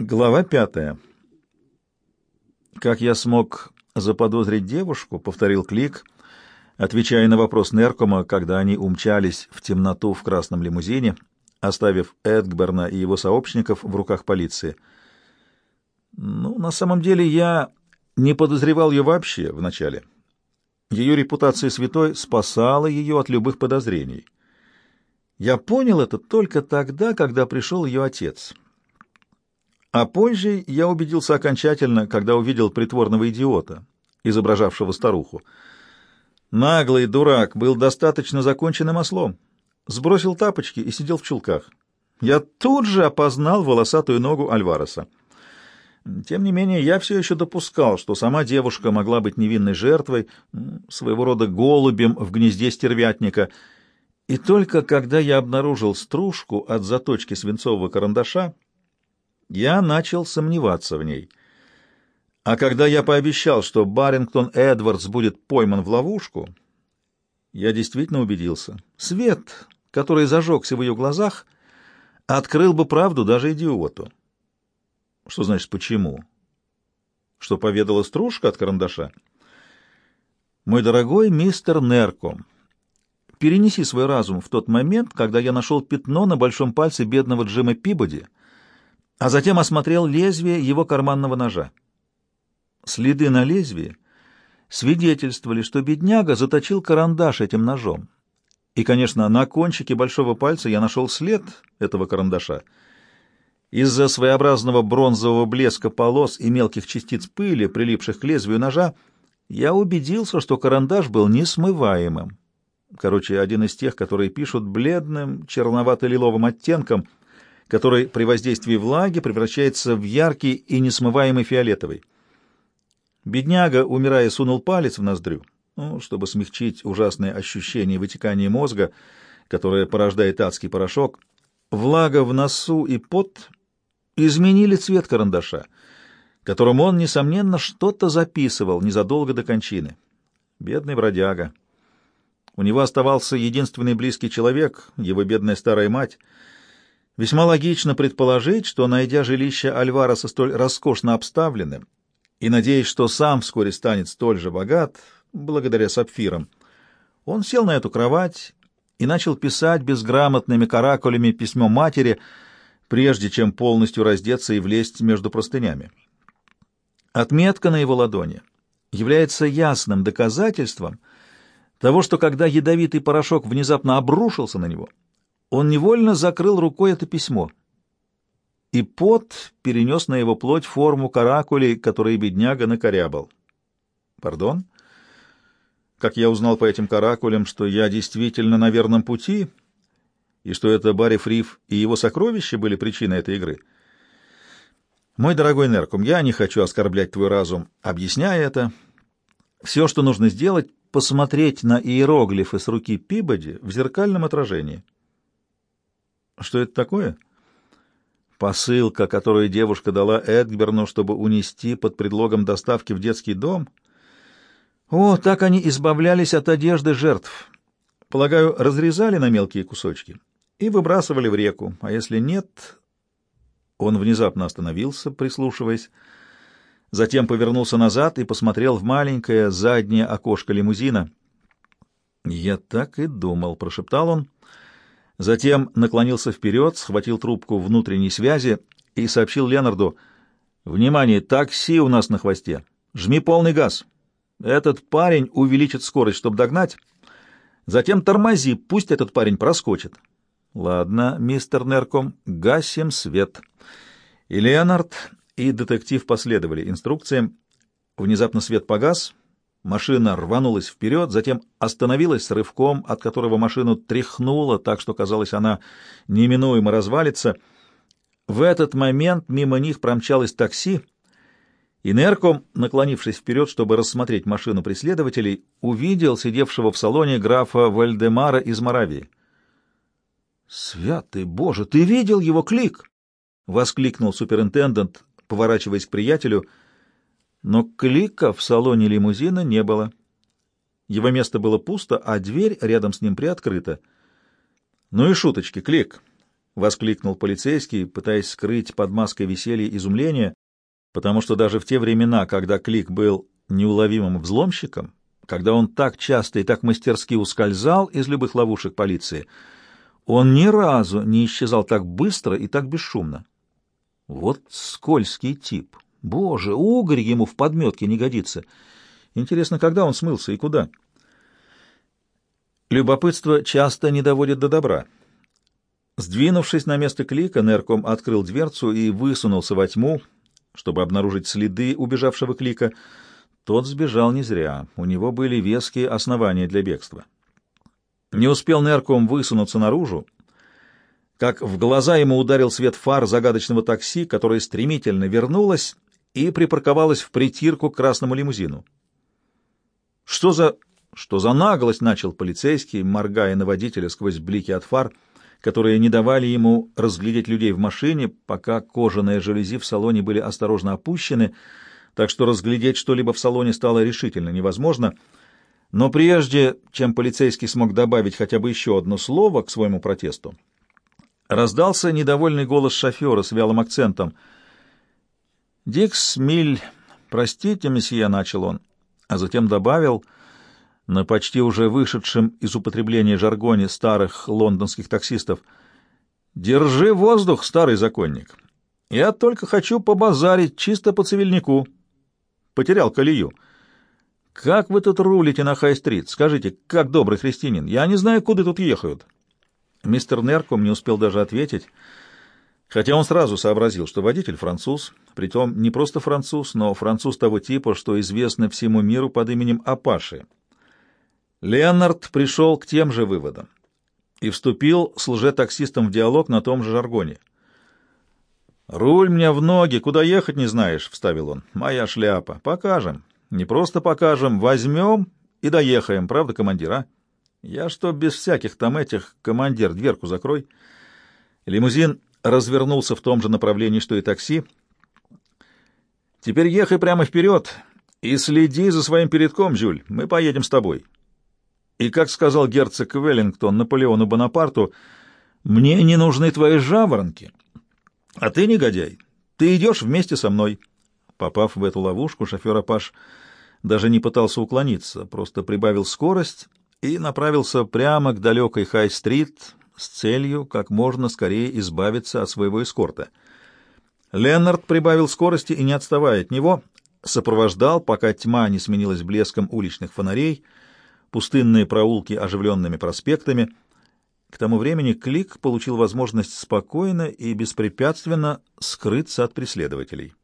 Глава пятая. «Как я смог заподозрить девушку?» — повторил Клик, отвечая на вопрос Неркома, когда они умчались в темноту в красном лимузине, оставив Эдгберна и его сообщников в руках полиции. «Ну, на самом деле я не подозревал ее вообще вначале. Ее репутация святой спасала ее от любых подозрений. Я понял это только тогда, когда пришел ее отец». А позже я убедился окончательно, когда увидел притворного идиота, изображавшего старуху. Наглый дурак был достаточно законченным ослом. Сбросил тапочки и сидел в чулках. Я тут же опознал волосатую ногу Альвареса. Тем не менее, я все еще допускал, что сама девушка могла быть невинной жертвой, своего рода голубем в гнезде стервятника. И только когда я обнаружил стружку от заточки свинцового карандаша, я начал сомневаться в ней. А когда я пообещал, что Барингтон Эдвардс будет пойман в ловушку, я действительно убедился. Свет, который зажегся в ее глазах, открыл бы правду даже идиоту. Что значит «почему»? Что поведала стружка от карандаша? Мой дорогой мистер Нерком, перенеси свой разум в тот момент, когда я нашел пятно на большом пальце бедного Джима Пибоди — а затем осмотрел лезвие его карманного ножа. Следы на лезвии свидетельствовали, что бедняга заточил карандаш этим ножом. И, конечно, на кончике большого пальца я нашел след этого карандаша. Из-за своеобразного бронзового блеска полос и мелких частиц пыли, прилипших к лезвию ножа, я убедился, что карандаш был несмываемым. Короче, один из тех, которые пишут бледным, черновато-лиловым оттенком — который при воздействии влаги превращается в яркий и несмываемый фиолетовый. Бедняга, умирая, сунул палец в ноздрю, ну, чтобы смягчить ужасное ощущение вытекания мозга, которое порождает адский порошок. Влага в носу и пот изменили цвет карандаша, которым он, несомненно, что-то записывал незадолго до кончины. Бедный бродяга. У него оставался единственный близкий человек, его бедная старая мать — Весьма логично предположить, что, найдя жилище Альвареса столь роскошно обставленным и надеясь, что сам вскоре станет столь же богат, благодаря сапфирам, он сел на эту кровать и начал писать безграмотными каракулями письмо матери, прежде чем полностью раздеться и влезть между простынями. Отметка на его ладони является ясным доказательством того, что когда ядовитый порошок внезапно обрушился на него — он невольно закрыл рукой это письмо. И пот перенес на его плоть форму каракулей, которые бедняга накорябал. Пардон? Как я узнал по этим каракулям, что я действительно на верном пути, и что это Барри Фриф и его сокровища были причиной этой игры? Мой дорогой Неркум, я не хочу оскорблять твой разум, объясняя это. Все, что нужно сделать, посмотреть на иероглифы с руки Пибоди в зеркальном отражении. Что это такое? Посылка, которую девушка дала Эдгберну, чтобы унести под предлогом доставки в детский дом? О, так они избавлялись от одежды жертв. Полагаю, разрезали на мелкие кусочки и выбрасывали в реку, а если нет... Он внезапно остановился, прислушиваясь, затем повернулся назад и посмотрел в маленькое заднее окошко лимузина. «Я так и думал», — прошептал он, Затем наклонился вперед, схватил трубку внутренней связи и сообщил Ленарду, «Внимание, такси у нас на хвосте. Жми полный газ. Этот парень увеличит скорость, чтобы догнать. Затем тормози, пусть этот парень проскочит». «Ладно, мистер Нерком, гасим свет». И Леонард, и детектив последовали инструкциям. Внезапно свет погас, Машина рванулась вперед, затем остановилась с рывком, от которого машину тряхнуло, так что, казалось, она неминуемо развалится. В этот момент мимо них промчалось такси, и Нерком, наклонившись вперед, чтобы рассмотреть машину преследователей, увидел сидевшего в салоне графа Вальдемара из Моравии. «Святый Боже, ты видел его клик?» — воскликнул суперинтендент, поворачиваясь к приятелю — но Клика в салоне лимузина не было. Его место было пусто, а дверь рядом с ним приоткрыта. «Ну и шуточки, Клик!» — воскликнул полицейский, пытаясь скрыть под маской веселья изумление, потому что даже в те времена, когда Клик был неуловимым взломщиком, когда он так часто и так мастерски ускользал из любых ловушек полиции, он ни разу не исчезал так быстро и так бесшумно. Вот скользкий тип. Боже, угорь ему в подметке не годится. Интересно, когда он смылся и куда? Любопытство часто не доводит до добра. Сдвинувшись на место клика, Нерком открыл дверцу и высунулся во тьму, чтобы обнаружить следы убежавшего клика. Тот сбежал не зря, у него были веские основания для бегства. Не успел Нерком высунуться наружу, как в глаза ему ударил свет фар загадочного такси, которое стремительно вернулось и припарковалось в притирку к красному лимузину. «Что за... что за наглость?» — начал полицейский, моргая на водителя сквозь блики от фар, которые не давали ему разглядеть людей в машине, пока кожаные жалюзи в салоне были осторожно опущены, так что разглядеть что-либо в салоне стало решительно невозможно. Но прежде, чем полицейский смог добавить хотя бы еще одно слово к своему протесту, раздался недовольный голос шофера с вялым акцентом. «Дикс Миль, простите, месье», — начал он, а затем добавил на почти уже вышедшем из употребления жаргоне старых лондонских таксистов «Держи воздух, старый законник. Я только хочу побазарить чисто по цивильнику. Потерял колею. Как вы тут рулите на Хай-стрит? Скажите, как добрый христианин? Я не знаю, куда тут ехают». Мистер Нерком не успел даже ответить, хотя он сразу сообразил, что водитель француз, притом не просто француз, но француз того типа, что известно всему миру под именем Апаши. Леонард пришел к тем же выводам и вступил с лжетаксистом в диалог на том же жаргоне. «Руль мне в ноги, куда ехать не знаешь», — вставил он. «Моя шляпа. Покажем. Не просто покажем, возьмем и доехаем, правда, командир, а?» Я что, без всяких там этих, командир, дверку закрой. Лимузин развернулся в том же направлении, что и такси. Теперь ехай прямо вперед и следи за своим передком, Жюль. Мы поедем с тобой. И, как сказал герцог Веллингтон Наполеону Бонапарту, мне не нужны твои жаворонки. А ты, негодяй, ты идешь вместе со мной. Попав в эту ловушку, шофер Апаш даже не пытался уклониться, просто прибавил скорость и направился прямо к далекой Хай-стрит с целью как можно скорее избавиться от своего эскорта. Леннард прибавил скорости и, не отставая от него, сопровождал, пока тьма не сменилась блеском уличных фонарей, пустынные проулки оживленными проспектами. К тому времени Клик получил возможность спокойно и беспрепятственно скрыться от преследователей.